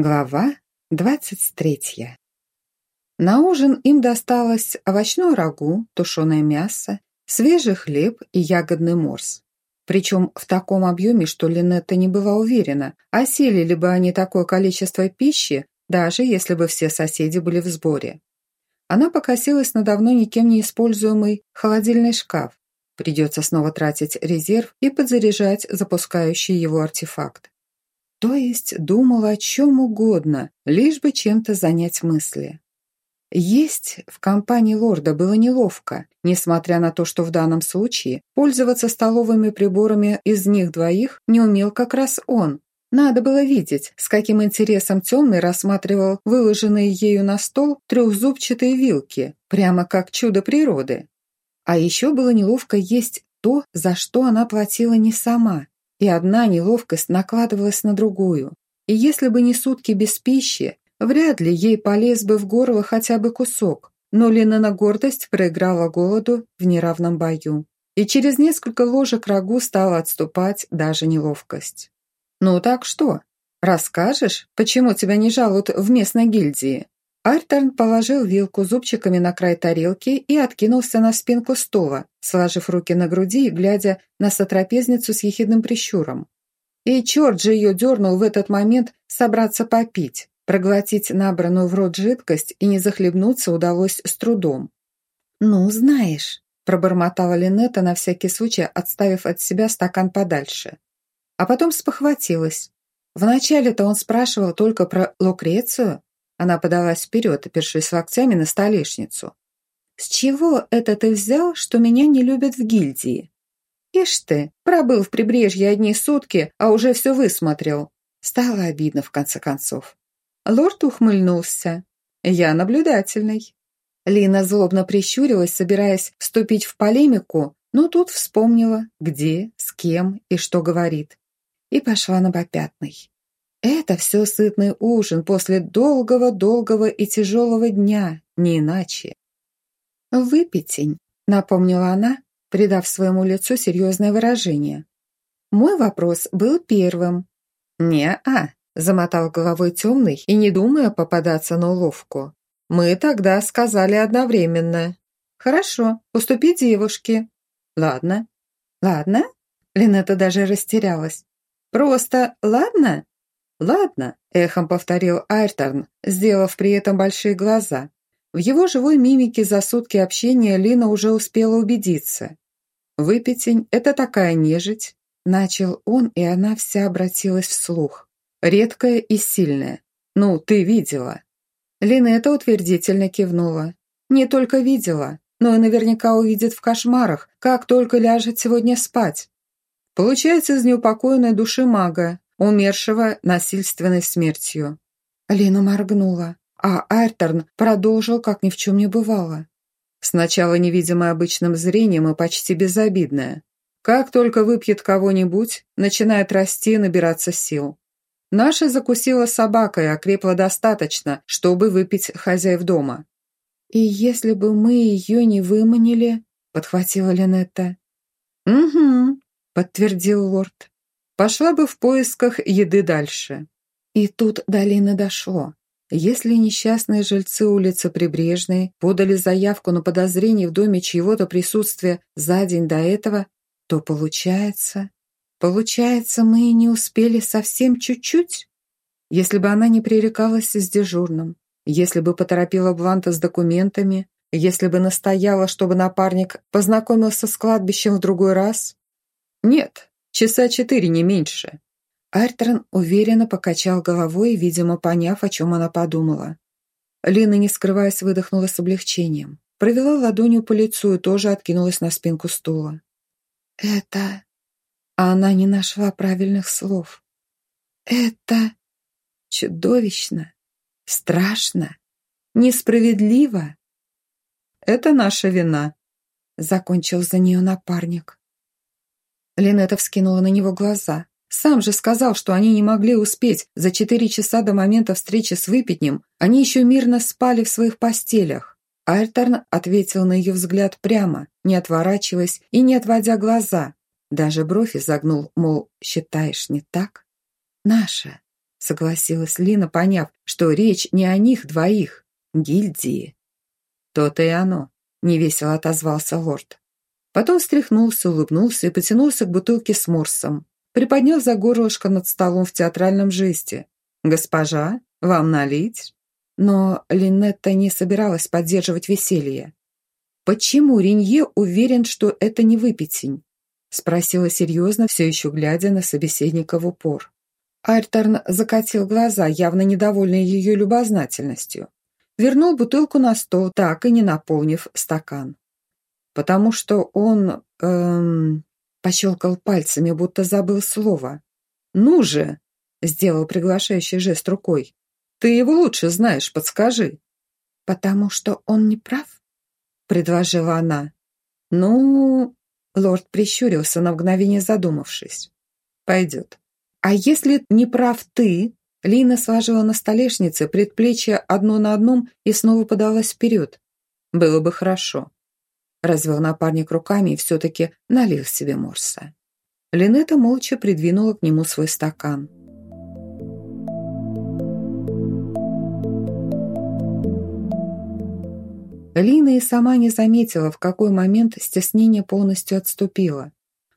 Глава двадцать третья. На ужин им досталось овощное рагу, тушеное мясо, свежий хлеб и ягодный морс. Причем в таком объеме, что Линетта не была уверена, осилили бы они такое количество пищи, даже если бы все соседи были в сборе. Она покосилась на давно никем не используемый холодильный шкаф. Придется снова тратить резерв и подзаряжать запускающий его артефакт. То есть думала о чем угодно, лишь бы чем-то занять мысли. Есть в компании лорда было неловко, несмотря на то, что в данном случае пользоваться столовыми приборами из них двоих не умел как раз он. Надо было видеть, с каким интересом темный рассматривал выложенные ею на стол трехзубчатые вилки, прямо как чудо природы. А еще было неловко есть то, за что она платила не сама, и одна неловкость накладывалась на другую. И если бы не сутки без пищи, вряд ли ей полез бы в горло хотя бы кусок. Но Лина на гордость проиграла голоду в неравном бою. И через несколько ложек рагу стала отступать даже неловкость. «Ну так что? Расскажешь, почему тебя не жалуют в местной гильдии?» Альтерн положил вилку зубчиками на край тарелки и откинулся на спинку стула, сложив руки на груди и глядя на сотрапезницу с ехидным прищуром. И черт же ее дернул в этот момент собраться попить. Проглотить набранную в рот жидкость и не захлебнуться удалось с трудом. «Ну, знаешь», – пробормотала Линетта на всякий случай, отставив от себя стакан подальше. А потом спохватилась. Вначале-то он спрашивал только про Лукрецию, она подалась вперед, опершись локтями на столешницу. «С чего это ты взял, что меня не любят в гильдии?» «Ишь ты, пробыл в прибрежье одни сутки, а уже все высмотрел». Стало обидно, в конце концов. Лорд ухмыльнулся. «Я наблюдательный». Лина злобно прищурилась, собираясь вступить в полемику, но тут вспомнила, где, с кем и что говорит. И пошла на попятный. Это все сытный ужин после долгого-долгого и тяжелого дня, не иначе. «Выпятень», — напомнила она, придав своему лицу серьезное выражение. «Мой вопрос был первым». «Не-а», — замотал головой темный и не думая попадаться на уловку. «Мы тогда сказали одновременно». «Хорошо, уступи девушке». «Ладно». «Ладно?» Линетта даже растерялась. «Просто ладно?» «Ладно», – эхом повторил Айрторн, сделав при этом большие глаза. В его живой мимике за сутки общения Лина уже успела убедиться. «Выпятень – это такая нежить», – начал он, и она вся обратилась вслух. «Редкая и сильная. Ну, ты видела». Лина это утвердительно кивнула. «Не только видела, но и наверняка увидит в кошмарах, как только ляжет сегодня спать. Получается из неупокоенной души мага, умершего насильственной смертью. Лина моргнула, а Айрторн продолжил, как ни в чем не бывало. Сначала невидимое обычным зрением и почти безобидное. Как только выпьет кого-нибудь, начинает расти и набираться сил. Наша закусила собака и окрепла достаточно, чтобы выпить хозяев дома. «И если бы мы ее не выманили?» — подхватила Линетта. «Угу», — подтвердил лорд. Пошла бы в поисках еды дальше. И тут до Лины дошло. Если несчастные жильцы улицы Прибрежной подали заявку на подозрение в доме чьего-то присутствия за день до этого, то получается... Получается, мы и не успели совсем чуть-чуть? Если бы она не пререкалась с дежурным, если бы поторопила Бланта с документами, если бы настояла, чтобы напарник познакомился с кладбищем в другой раз? Нет, Часа четыре, не меньше». Альтрон уверенно покачал головой, видимо, поняв, о чем она подумала. Лина, не скрываясь, выдохнула с облегчением. Провела ладонью по лицу и тоже откинулась на спинку стула. «Это...» А она не нашла правильных слов. «Это... чудовищно, страшно, несправедливо». «Это наша вина», — закончил за нее напарник. Линета вскинула на него глаза. Сам же сказал, что они не могли успеть. За четыре часа до момента встречи с Выпятнем они еще мирно спали в своих постелях. Альтерн ответил на ее взгляд прямо, не отворачиваясь и не отводя глаза. Даже бровь изогнул, мол, считаешь, не так? Наша. согласилась Лина, поняв, что речь не о них двоих, гильдии. То-то и оно, невесело отозвался лорд. Потом встряхнулся, улыбнулся и потянулся к бутылке с морсом, приподняв за горлышко над столом в театральном жесте. «Госпожа, вам налить?» Но Линетта не собиралась поддерживать веселье. «Почему Ренье уверен, что это не выпятень?» Спросила серьезно, все еще глядя на собеседника в упор. Айрторн закатил глаза, явно недовольный ее любознательностью. Вернул бутылку на стол, так и не наполнив стакан. Потому что он... Эм, пощелкал пальцами, будто забыл слово. «Ну же!» — сделал приглашающий жест рукой. «Ты его лучше знаешь, подскажи». «Потому что он не прав?» — предложила она. «Ну...» — лорд прищурился на мгновение задумавшись. «Пойдет. А если не прав ты?» Лина сложила на столешнице предплечье одно на одном и снова подалась вперед. «Было бы хорошо». Развел напарник руками и все-таки налил себе морса. Линета молча придвинула к нему свой стакан. Лина и сама не заметила, в какой момент стеснение полностью отступило.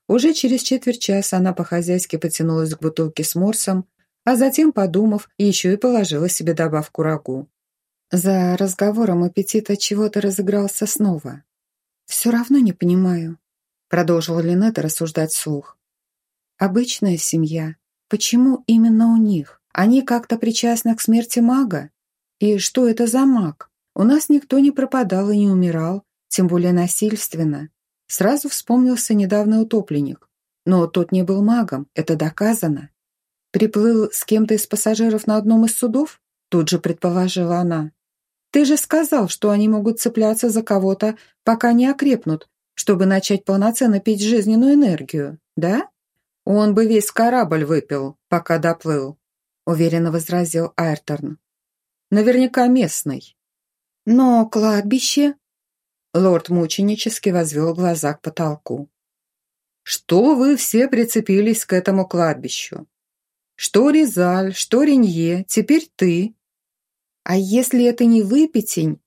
Уже через четверть часа она по-хозяйски потянулась к бутылке с морсом, а затем, подумав, еще и положила себе добавку рагу. За разговором аппетит от чего-то разыгрался снова. «Все равно не понимаю», — продолжила Линетта рассуждать вслух. «Обычная семья. Почему именно у них? Они как-то причастны к смерти мага? И что это за маг? У нас никто не пропадал и не умирал, тем более насильственно. Сразу вспомнился недавний утопленник. Но тот не был магом, это доказано. Приплыл с кем-то из пассажиров на одном из судов? Тут же предположила она. Ты же сказал, что они могут цепляться за кого-то, пока не окрепнут, чтобы начать полноценно пить жизненную энергию, да? Он бы весь корабль выпил, пока доплыл, уверенно возразил Айрторн. Наверняка местный. Но кладбище... Лорд мученически возвел глаза к потолку. «Что вы все прицепились к этому кладбищу? Что Резаль, что Ренье, теперь ты, «А если это не выпятень?»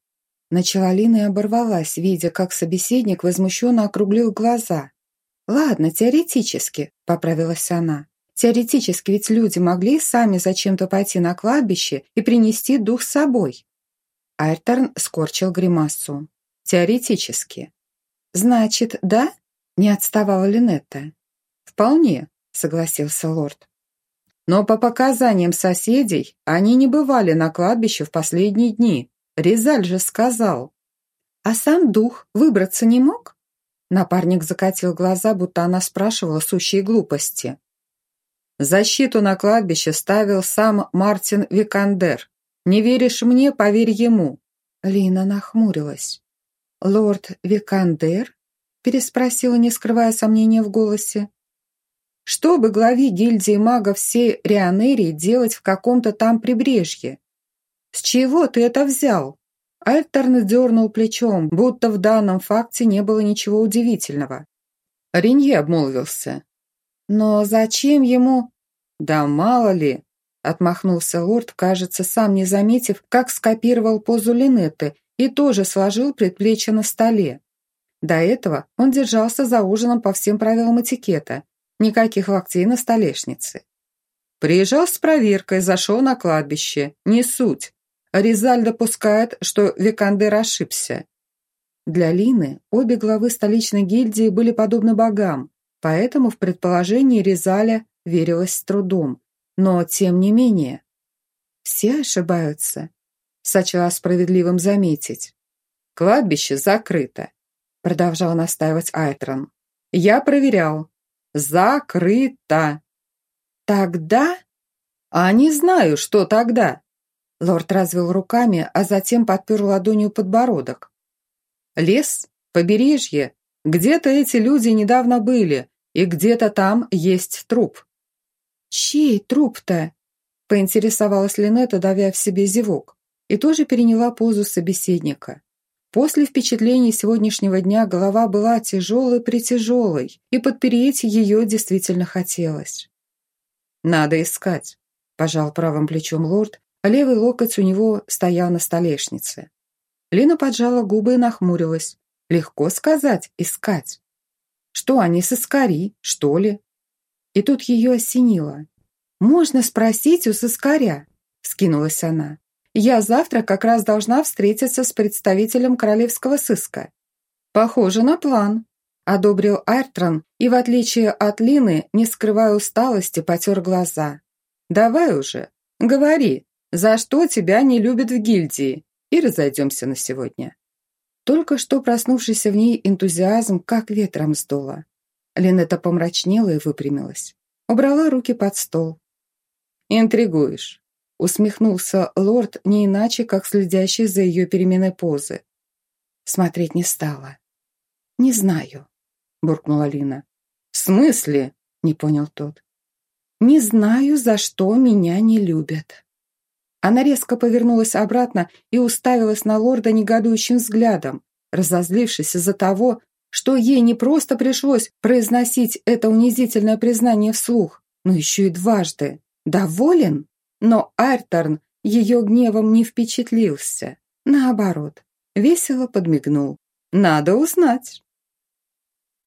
Начала Лина и оборвалась, видя, как собеседник возмущенно округлил глаза. «Ладно, теоретически», — поправилась она. «Теоретически ведь люди могли сами зачем-то пойти на кладбище и принести дух с собой». Айрторн скорчил гримасу. «Теоретически». «Значит, да?» — не отставала Линетта. «Вполне», — согласился лорд. Но по показаниям соседей, они не бывали на кладбище в последние дни. Резаль же сказал. А сам дух выбраться не мог? Напарник закатил глаза, будто она спрашивала сущие глупости. Защиту на кладбище ставил сам Мартин Викандер. Не веришь мне, поверь ему. Лина нахмурилась. «Лорд Викандер?» переспросила, не скрывая сомнения в голосе. Что бы главе гильдии магов всей Рионерии делать в каком-то там прибрежье? С чего ты это взял? Альтерн дернул плечом, будто в данном факте не было ничего удивительного. Ренье обмолвился. Но зачем ему... Да мало ли, отмахнулся лорд, кажется, сам не заметив, как скопировал позу Линетты и тоже сложил предплечье на столе. До этого он держался за ужином по всем правилам этикета, Никаких локтей на столешнице. Приезжал с проверкой, зашел на кладбище. Не суть. Резаль допускает, что Викандер ошибся. Для Лины обе главы столичной гильдии были подобны богам, поэтому в предположении Резаля верилось с трудом. Но, тем не менее, все ошибаются, сочла справедливым заметить. «Кладбище закрыто», — продолжал настаивать Айтрон. «Я проверял. Закрыто. Тогда? А не знаю, что тогда. Лорд развел руками, а затем подпер ладонью подбородок. Лес, побережье. Где-то эти люди недавно были, и где-то там есть труп. Чей труп-то? Поинтересовалась Линетта, давя в себе зевок, и тоже переняла позу собеседника. После впечатлений сегодняшнего дня голова была тяжелой-притяжелой, и подпереть ее действительно хотелось. «Надо искать», пожал правым плечом лорд, а левый локоть у него стоял на столешнице. Лина поджала губы и нахмурилась. Легко сказать «искать». Что они соскари, что ли? И тут ее осенило. «Можно спросить у соскаря», — скинулась она. «Я завтра как раз должна встретиться с представителем королевского сыска». «Похоже на план», — одобрил Айртрон и, в отличие от Лины, не скрывая усталости, потер глаза. «Давай уже, говори, за что тебя не любят в гильдии, и разойдемся на сегодня». Только что проснувшийся в ней энтузиазм как ветром сдуло. Линетта помрачнела и выпрямилась. Убрала руки под стол. «Интригуешь», — усмехнулся лорд не иначе, как следящий за ее переменой позы. Смотреть не стала. «Не знаю», — буркнула Лина. «В смысле?» — не понял тот. «Не знаю, за что меня не любят». Она резко повернулась обратно и уставилась на лорда негодующим взглядом, разозлившись из-за того, что ей не просто пришлось произносить это унизительное признание вслух, но еще и дважды. Доволен? Но Айрторн ее гневом не впечатлился. Наоборот, весело подмигнул. «Надо узнать».